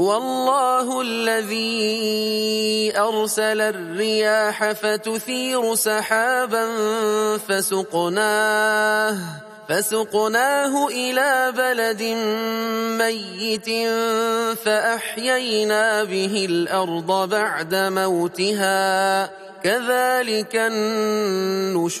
والله الذي أرسل الرياح فتثير سحابا فسقناه فسقناه إلى بلد ميت فأحيينا به الأرض بعد موتها كذلك النشور.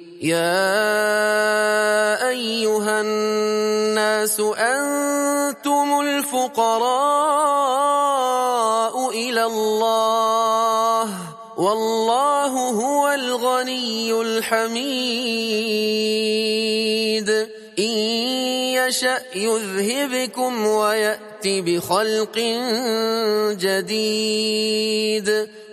يا أيها الناس أنتم الفقراء إلى الله والله هو الغني الحميد. إن يشأ يذهبكم ويأتي بخلق جديد.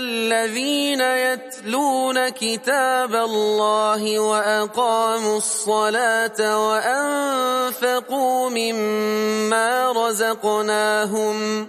الذين يتلون كتاب الله وأقاموا الصلاة وأنفقوا مما رزقناهم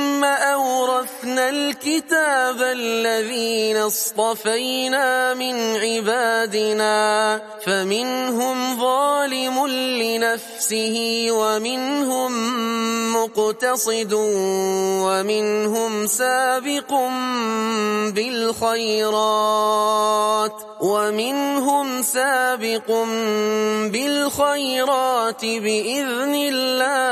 أورثنا الكتاب الذين اصطفينا من عبادنا فمنهم ظالم لنفسه ومنهم مقتصد ومنهم سابق بالخيرات ومنهم سابق بالخيرات بإذن الله.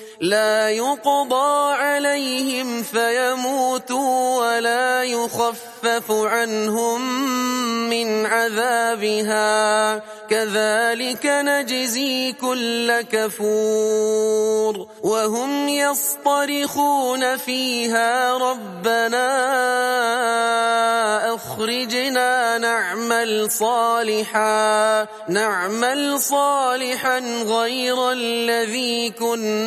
لا يقضى عليهم فيموتوا ولا يخفف عنهم من عذابها. كذلك نجزي كل كفور. وهم يصطرخون فيها. ربنا أخرجنا نعمل صالحا. نعمل صالحا غير الذي كنا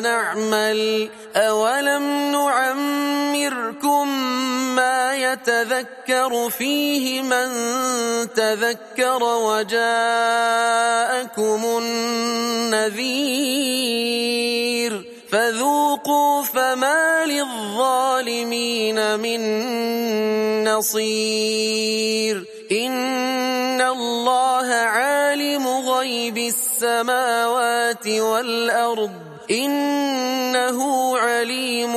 نعمل. أولم ما يتذكر فيه من تذكر وجاءكم النذير فذوقوا فما للظالمين من نصير إن الله عالم غيب السماوات والأرض إنه عليم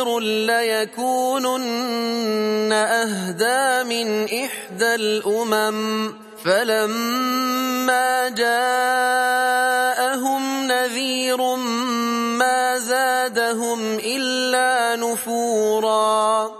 نذير ليكونن أهدى من إحدى الأمم. فلما جاءهم نذير ما زادهم إلا نفورا.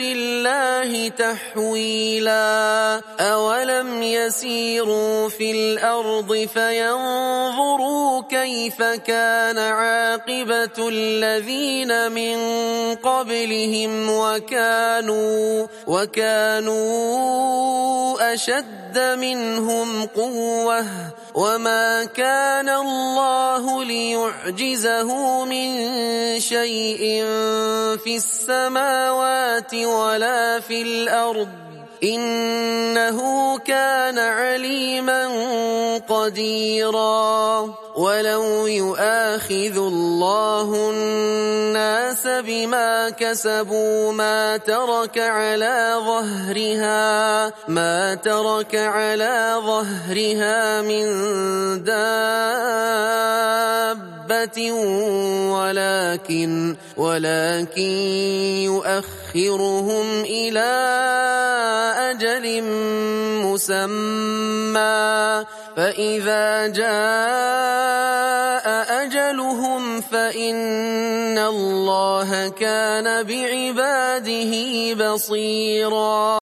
الله تحويلا. أولم يسيروا في الأرض فينظروا كيف كان عاقبة الذين من قبلهم وكانوا وكانوا أشد منهم قوة. وما كان الله ليعجزه من شيء في السماوات ولا في الأرض إنه كان عليما قديرا. ولو يؤاخذ الله الناس بما كسبوا ما ترك على ظهرها ما ترك على ظهرها من دابة ولكن ولكن يؤخرهم إلى أجل مسمى. فإذا جاء أجلهم فإن الله كان بعباده بصيرا.